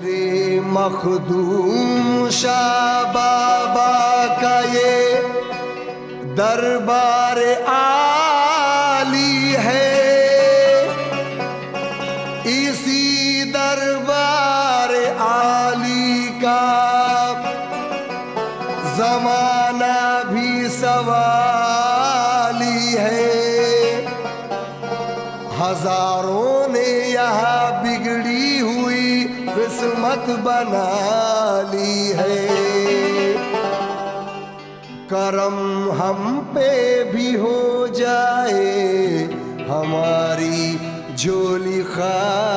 मेरे मखदूम शाह बाबा का ये दरबार आली है। इसी दरबार आली का जमाना भी सवाली है। हज़ारों किस्मत बना ली है। करम हम पे भी हो जाए हमारी झोली खाली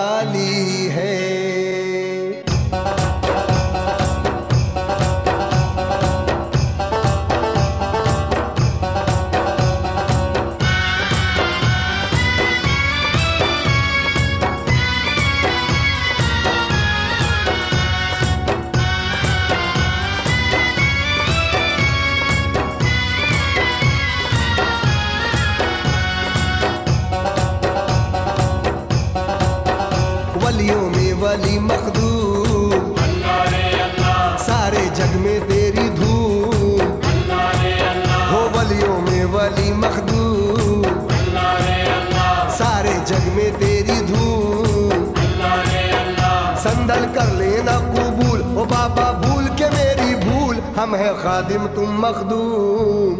हम है खादिम, तुम मखदूम।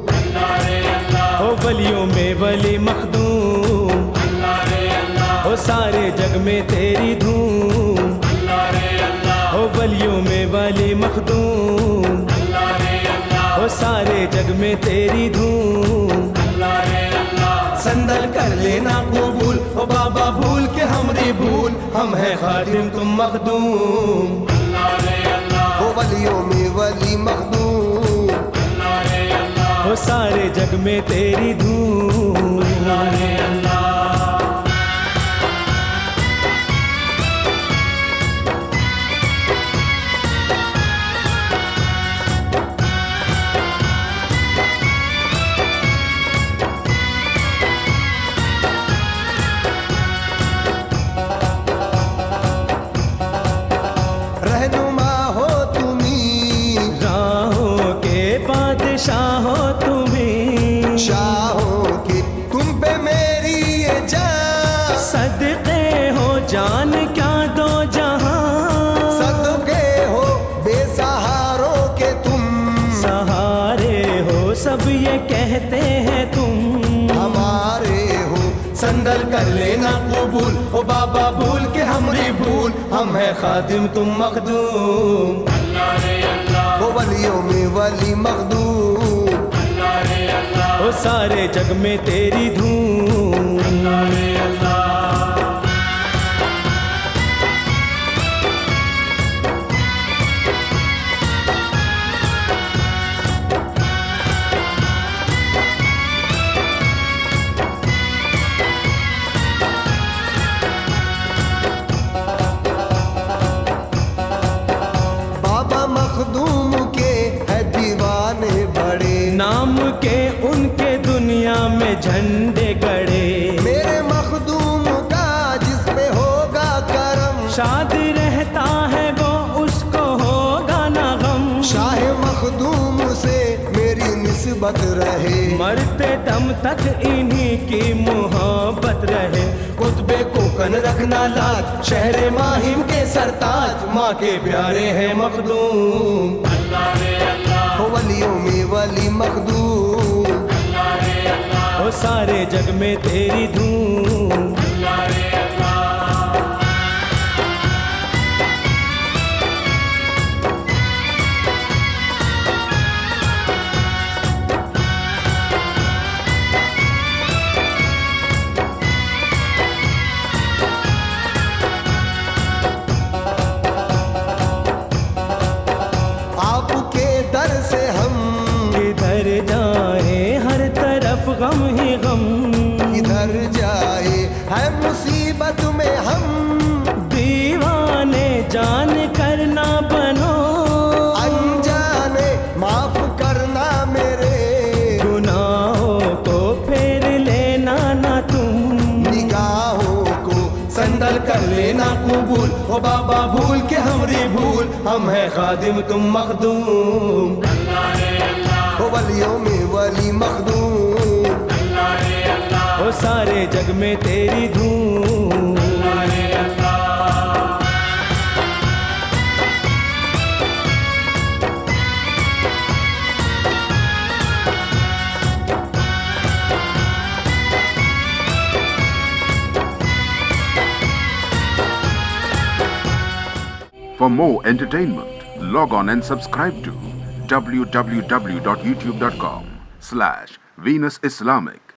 हो वलियों में वली मखदूम। हो सारे जग में तेरी धूम। हो वलियों में वली मखदूम। हो सारे जग में तेरी धूम। संदल कर लेना कबूल। ओ बाबा भूल के हमरी भूल। हम है खादिम, तुम मखदूम। वलियों में वली मखदूम। हो सारे जग में तेरी धूम। रहनुमा शाहों की तुम पे मेरी ये जान। सदके हो जान क्या दो जहाँ? सदके हो बेसहारों के तुम। सहारे हो सब ये कहते हैं तुम। हमारे हो संदल कर लेना कबूल। ओ बाबा भूल के हमरी भूल। हम है खादिम तुम मखदूम। वो वलियों में वली मखदूम। सारे जग में तेरी धूम झंडे गड़े मेरे मखदूम का जिस पे होगा करम। शाद रहता है वो उसको होगा ना गम। शाह मखदूम से मेरी निस्बत रहे। मरते दम तक इन्हीं की मोहब्बत रहे। कुतबे कोकन रखना लाज शहर माहिम के सरताज। माँ के प्यारे हैं मखदूम। हो वलियों में वली मखदूम। सारे जग में तेरी धूम। गम ही गम। किधर जाए है मुसीबत में हम। दीवाने जान करना बनो। अनजाने माफ़ करना मेरे। गुनाहों को फेर लेना ना तुम। निगाहों को संदल कर लेना कबूल। ओ बाबा भूल के हमरी भूल। हम है खादिम तुम मखदूम। ओ वलियों में वली मखदूम। सारे जग में तेरी धूम For more entertainment, log on and subscribe to www.youtube.com slash Venus Islamic.